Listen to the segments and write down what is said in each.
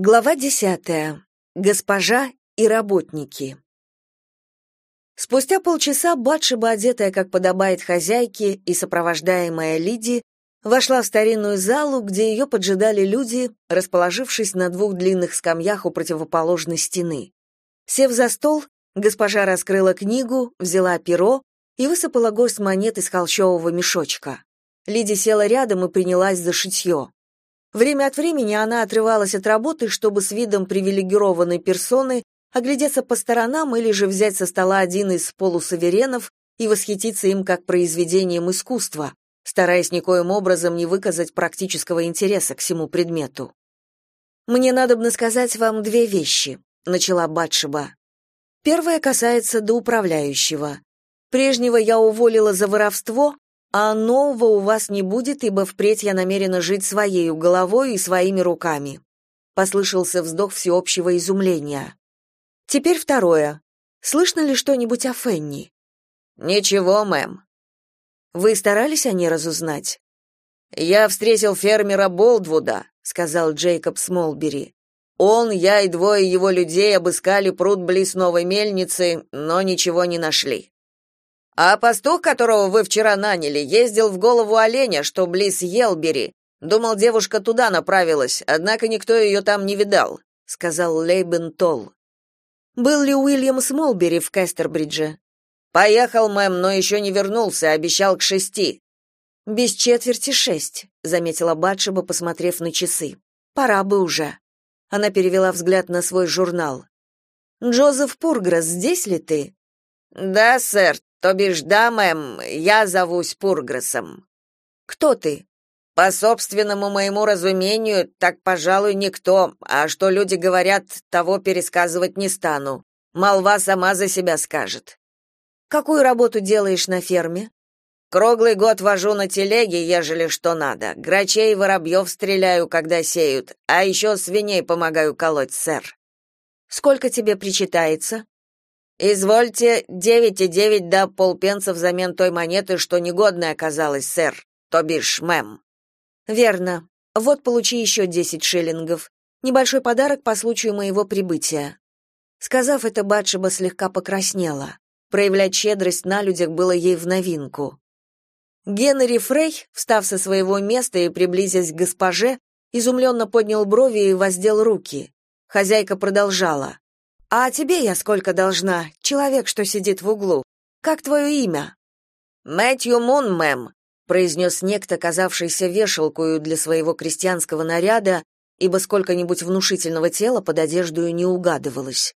Глава десятая. Госпожа и работники. Спустя полчаса Батшеба, одетая, как подобает хозяйке, и сопровождаемая Лиди, вошла в старинную залу, где ее поджидали люди, расположившись на двух длинных скамьях у противоположной стены. Сев за стол, госпожа раскрыла книгу, взяла перо и высыпала горсть монет из холщового мешочка. Лиди села рядом и принялась за шитье. Время от времени она отрывалась от работы, чтобы с видом привилегированной персоны оглядеться по сторонам или же взять со стола один из полусаверенов и восхититься им как произведением искусства, стараясь никоим образом не выказать практического интереса к всему предмету. «Мне надобно сказать вам две вещи», — начала Батшеба. Первая касается до управляющего. Прежнего я уволила за воровство, а нового у вас не будет, ибо впредь я намерена жить своей головой и своими руками. Послышался вздох всеобщего изумления. Теперь второе. Слышно ли что-нибудь о Фенни? Ничего, мэм. Вы старались о ней разузнать? Я встретил фермера Болдвуда, сказал Джейкоб Смолбери. Он, я и двое его людей обыскали пруд близ новой мельницы, но ничего не нашли. А пастух, которого вы вчера наняли, ездил в голову оленя, что близ Елбери. Думал, девушка туда направилась, однако никто ее там не видал, сказал Лейбен Толл. Был ли Уильям Смолбери в Кестербридже? Поехал, мэм, но еще не вернулся, обещал к шести. Без четверти шесть, заметила Батшеба, посмотрев на часы. Пора бы уже. Она перевела взгляд на свой журнал. Джозеф Пургресс, здесь ли ты? Да, сэр, то бишь, да, мэм, я зовусь Пургресом. Кто ты? По собственному моему разумению, так, пожалуй, никто, а что люди говорят, того пересказывать не стану. Молва сама за себя скажет. Какую работу делаешь на ферме? Круглый год вожу на телеге, ежели что надо. Грачей и воробьев стреляю, когда сеют, а еще свиней помогаю колоть, сэр. Сколько тебе причитается? Извольте, девять и девять да полпенса взамен той монеты, что негодная оказалась, сэр, то бишь мэм. Верно. Вот получи еще десять шиллингов. Небольшой подарок по случаю моего прибытия. Сказав это, Батшеба слегка покраснела. Проявлять щедрость на людях было ей в новинку. Генри Фрей, встав со своего места и приблизясь к госпоже, изумленно поднял брови и воздел руки. Хозяйка продолжала. А тебе я сколько должна, человек, что сидит в углу? Как твое имя? Мэтью Мун, мэм, произнес некто, казавшийся вешалкою для своего крестьянского наряда, ибо сколько-нибудь внушительного тела под одежду не угадывалось.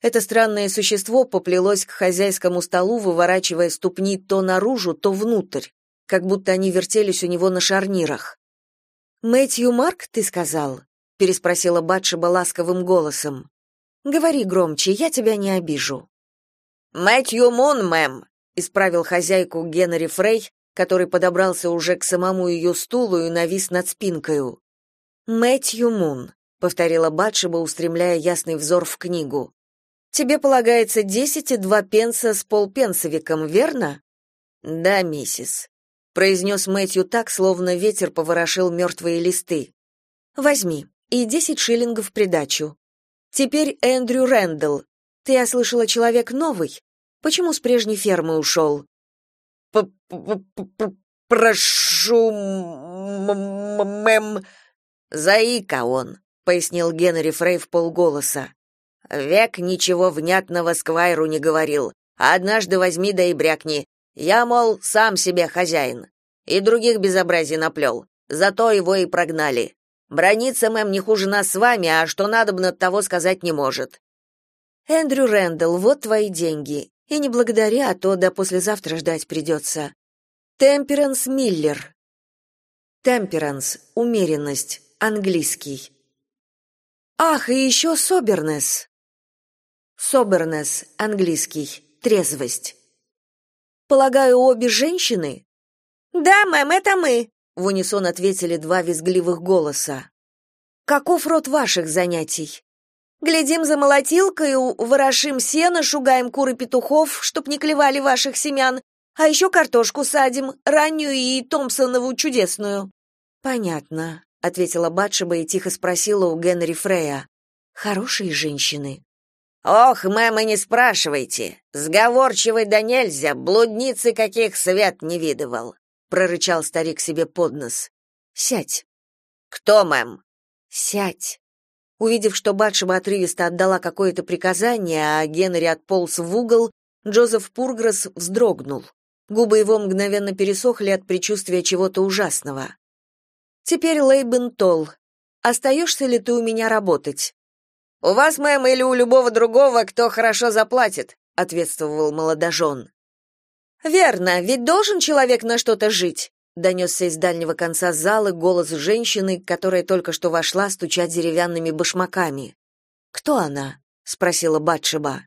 Это странное существо поплелось к хозяйскому столу, выворачивая ступни то наружу, то внутрь, как будто они вертелись у него на шарнирах. «Мэтью Марк, ты сказал?» — переспросила Батшеба ласковым голосом. Говори громче, я тебя не обижу. Мэтью Мун, мэм, исправил хозяйку Генри Фрей, который подобрался уже к самому ее стулу и навис над спинкой. Мэтью Мун, повторила Батшеба, устремляя ясный взор в книгу. Тебе полагается десять и два пенса с полпенсовиком, верно? Да, миссис, произнес Мэтью так, словно ветер поворошил мертвые листы. Возьми, и десять шиллингов придачу. Теперь Эндрю Рэндалл. Ты, я слышала, человек новый. Почему с прежней фермы ушел?» П -п -п «Прошу, мэм...» «Заика он», — пояснил Генри Фрей в полголоса. «Век ничего внятного Сквайру не говорил, однажды возьми да и брякни. Я, мол, сам себе хозяин. И других безобразий наплел. Зато его и прогнали. Брониться мэм не хуже нас с вами, а что надо бы над того сказать не может. Эндрю Рэндалл, вот твои деньги. И не благодаря, а то до послезавтра ждать придется. Темперанс Миллер. Темперанс умеренность, английский. Ах, и еще собернес. Собернес, английский, трезвость. Полагаю, обе женщины? Да, мэм, это мы, в унисон ответили два визгливых голоса. Каков род ваших занятий? Глядим за молотилкой, ворошим сено, шугаем куры петухов, чтоб не клевали ваших семян, а еще картошку садим, раннюю и Томпсонову чудесную. Понятно. ответила Батшеба и тихо спросила у Генри Фрея. Хорошие женщины. Ох, мама, не спрашивайте. Сговорчивый да нельзя, блудницы каких свет не видывал, прорычал старик себе под нос. Сядь. Кто, мэм? Сядь. Увидев, что Батшеба отрывисто отдала какое-то приказание, а Генри отполз в угол, Джозеф Пургресс вздрогнул. Губы его мгновенно пересохли от предчувствия чего-то ужасного. «Теперь, Лейбен Толл, остаешься ли ты у меня работать?» «У вас, мэм, или у любого другого, кто хорошо заплатит», — ответствовал молодожен. «Верно, ведь должен человек на что-то жить», — донесся из дальнего конца зала голос женщины, которая только что вошла, стуча деревянными башмаками. «Кто она?» — спросила Батшеба.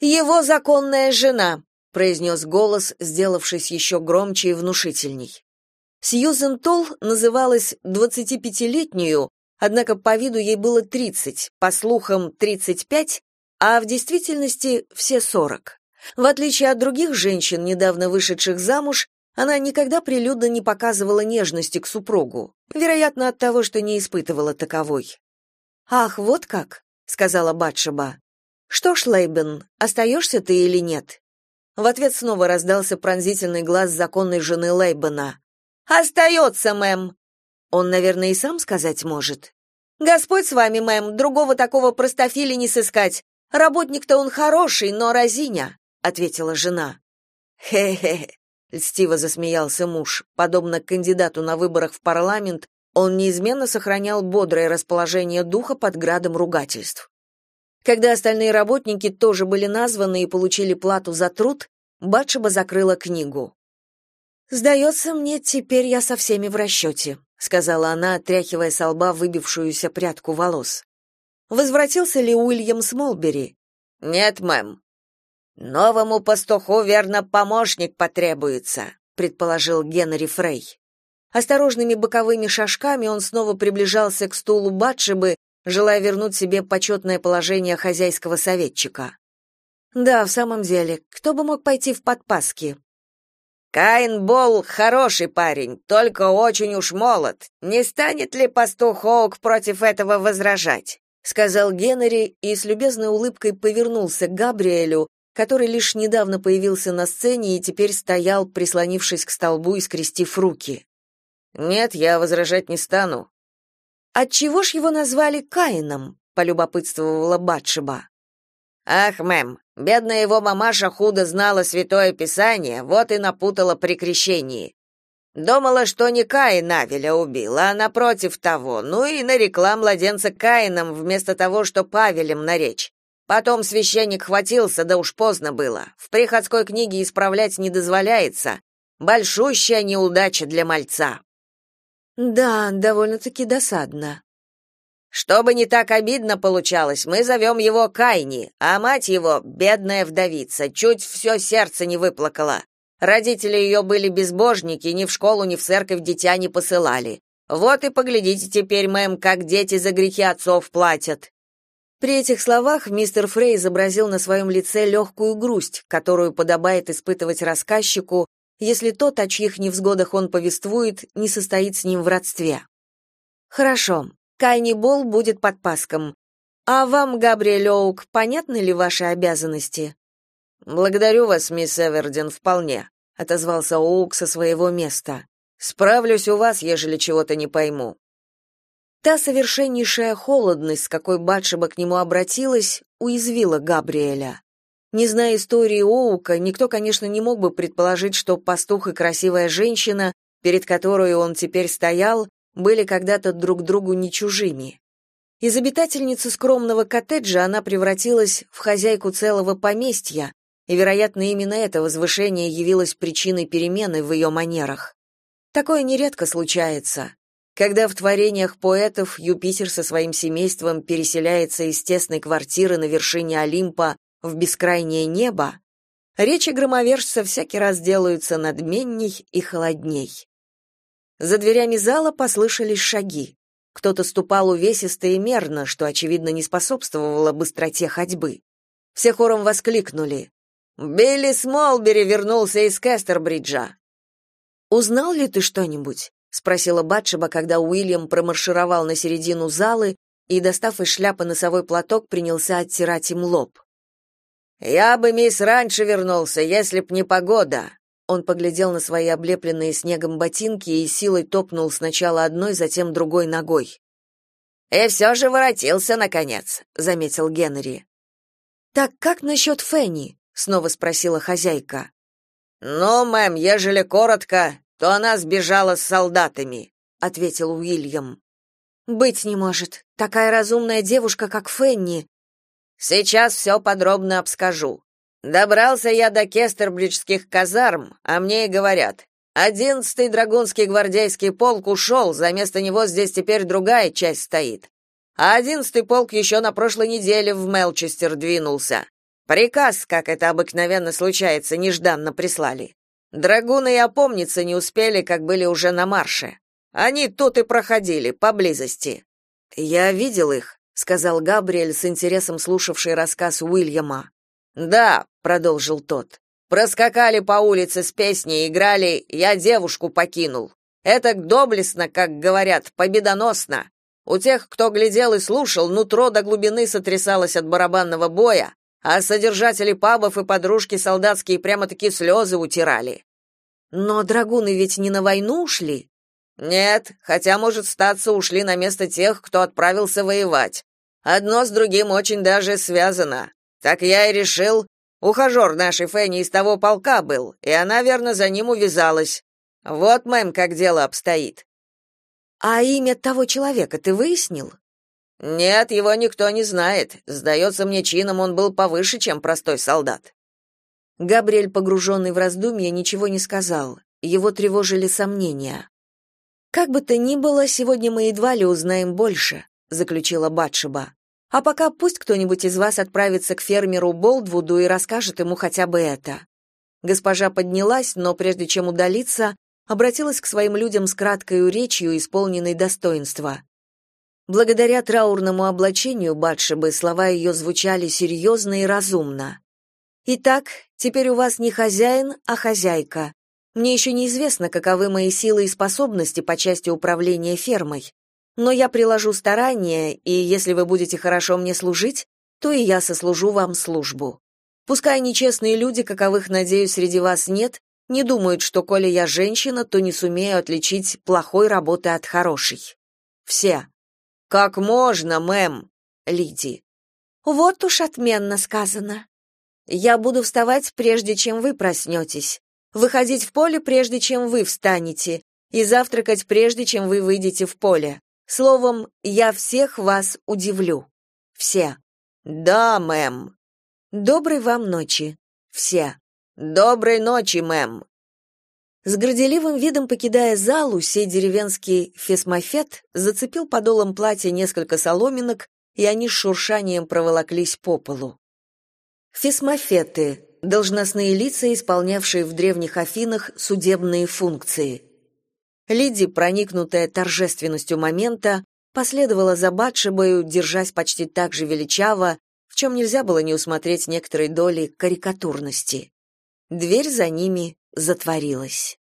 «Его законная жена», — произнес голос, сделавшись еще громче и внушительней. Сьюзен Толл называлась двадцатипятилетнюю, однако по виду ей было тридцать, по слухам тридцать пять, а в действительности все сорок. В отличие от других женщин, недавно вышедших замуж, она никогда прилюдно не показывала нежности к супругу, вероятно, от того, что не испытывала таковой. «Ах, вот как», — сказала Батшеба. «Что ж, Лейбен, остаешься ты или нет?» В ответ снова раздался пронзительный глаз законной жены Лейбена. «Остается, мэм!» Он, наверное, и сам сказать может. «Господь с вами, мэм, другого такого простофили не сыскать. Работник-то он хороший, но разиня», — ответила жена. «Хе-хе-хе», — льстиво засмеялся муж. Подобно кандидату на выборах в парламент, он неизменно сохранял бодрое расположение духа под градом ругательств. Когда остальные работники тоже были названы и получили плату за труд, Батшеба закрыла книгу. «Сдается мне, теперь я со всеми в расчете», — сказала она, отряхивая со лба выбившуюся прядку волос. «Возвратился ли Уильям Смолбери?» «Нет, мэм». «Новому пастуху, верно, помощник потребуется», — предположил Генри Фрей. Осторожными боковыми шажками он снова приближался к стулу Батшебы, желая вернуть себе почетное положение хозяйского советчика. Да, в самом деле, кто бы мог пойти в подпаски? Каин Бол хороший парень, только очень уж молод. Не станет ли пастух Оук против этого возражать? сказал Генри и с любезной улыбкой повернулся к Габриэлю, который лишь недавно появился на сцене и теперь стоял, прислонившись к столбу и скрестив руки. Нет, я возражать не стану, Отчего ж его назвали Каином? полюбопытствовала Батшеба. Ах, мэм, бедная его мамаша худо знала святое писание, вот и напутала при крещении. Думала, что не Каин Авеля убил, а напротив того, ну и нарекла младенца Каином вместо того, что Павелем наречь. Потом священник хватился, да уж поздно было. В приходской книге исправлять не дозволяется. Большущая неудача для мальца. Да, довольно-таки досадно. Чтобы не так обидно получалось, мы зовем его Кайни, а мать его, бедная вдовица, чуть все сердце не выплакала. Родители ее были безбожники, ни в школу, ни в церковь дитя не посылали. Вот и поглядите теперь, мэм, как дети за грехи отцов платят. При этих словах мистер Фрей изобразил на своем лице легкую грусть, которую подобает испытывать рассказчику, если тот, о чьих невзгодах он повествует, не состоит с ним в родстве. Хорошо, Кайни Бол будет подпаском. А вам, Габриэль Оук, понятны ли ваши обязанности? Благодарю вас, мисс Эвердин, вполне, отозвался Оук со своего места. Справлюсь у вас, ежели чего-то не пойму. Та совершеннейшая холодность, с какой Батшеба к нему обратилась, уязвила Габриэля. Не зная истории Оука, никто, конечно, не мог бы предположить, что пастух и красивая женщина, перед которой он теперь стоял, были когда-то друг другу не чужими. Из обитательницы скромного коттеджа она превратилась в хозяйку целого поместья, и, вероятно, именно это возвышение явилось причиной перемены в ее манерах. Такое нередко случается. Когда в творениях поэтов Юпитер со своим семейством переселяется из тесной квартиры на вершине Олимпа в бескрайнее небо, речи громовержца всякий раз делаются надменней и холодней. За дверями зала послышались шаги. Кто-то ступал увесисто и мерно, что, очевидно, не способствовало быстроте ходьбы. Все хором воскликнули. «Билли Смолбери вернулся из Кестербриджа». «Узнал ли ты что-нибудь?» Спросила Батшеба, когда Уильям промаршировал на середину залы и, достав из шляпы носовой платок, принялся оттирать им лоб. Я бы, мисс, раньше вернулся, если б не погода. Он поглядел на свои облепленные снегом ботинки и силой топнул сначала одной, затем другой ногой. «И все же воротился, наконец», — заметил Генри. «Так как насчет Фенни?» — снова спросила хозяйка. «Ну, мэм, ежели коротко, то она сбежала с солдатами», — ответил Уильям. «Быть не может. Такая разумная девушка, как Фенни». «Сейчас все подробно обскажу. Добрался я до Кестербриджских казарм, а мне и говорят, Одиннадцатый драгунский гвардейский полк ушел, за место него здесь теперь другая часть стоит. А одиннадцатый полк еще на прошлой неделе в Мелчестер двинулся. Приказ, как это обыкновенно случается, нежданно прислали. Драгуны и опомниться не успели, как были уже на марше. Они тут и проходили, поблизости. Я видел их, сказал Габриэль с интересом слушавший рассказ Уильяма. Да, продолжил тот. Проскакали по улице с песней, играли «Я девушку покинул». Это доблестно, как говорят, победоносно. У тех, кто глядел и слушал, нутро до глубины сотрясалось от барабанного боя, а содержатели пабов и подружки солдатские прямо-таки слезы утирали. Но драгуны ведь не на войну ушли? Нет, хотя, может, статься ушли на место тех, кто отправился воевать. Одно с другим очень даже связано. Так я и решил, Ухажер нашей Фенни из того полка был, и она верно за ним увязалась. Вот, мэм, как дело обстоит. А имя того человека ты выяснил? Нет, его никто не знает. Сдается мне чином он был повыше, чем простой солдат. Габриэль, погруженный в раздумья, ничего не сказал. Его тревожили сомнения. Как бы то ни было, сегодня мы едва ли узнаем больше, заключила Батшеба. А пока пусть кто-нибудь из вас отправится к фермеру Болдвуду и расскажет ему хотя бы это. Госпожа поднялась, но прежде чем удалиться, обратилась к своим людям с краткой речью, исполненной достоинства. Благодаря траурному облачению Батшебы слова ее звучали серьезно и разумно. «Итак, теперь у вас не хозяин, а хозяйка. Мне еще неизвестно, каковы мои силы и способности по части управления фермой. Но я приложу старания, и если вы будете хорошо мне служить, то и я сослужу вам службу. Пускай нечестные люди, каковых, надеюсь, среди вас нет, не думают, что коли я женщина, то не сумею отличить плохой работы от хорошей. Все. Как можно, мэм? Лиди. Вот уж отменно сказано. Я буду вставать прежде, чем вы проснетесь, выходить в поле прежде, чем вы встанете, и завтракать прежде, чем вы выйдете в поле. Словом, я всех вас удивлю. Все. Да, мэм. Доброй вам ночи. Все. Доброй ночи, мэм. С горделивым видом покидая залу, сей деревенский фесмофет зацепил подолом платья несколько соломинок, и они с шуршанием проволоклись по полу. Фесмофеты — должностные лица, исполнявшие в древних Афинах судебные функции — Лиди, проникнутая торжественностью момента, последовала за Батшебою, держась почти так же величаво, в чем нельзя было не усмотреть некоторой доли карикатурности. Дверь за ними затворилась.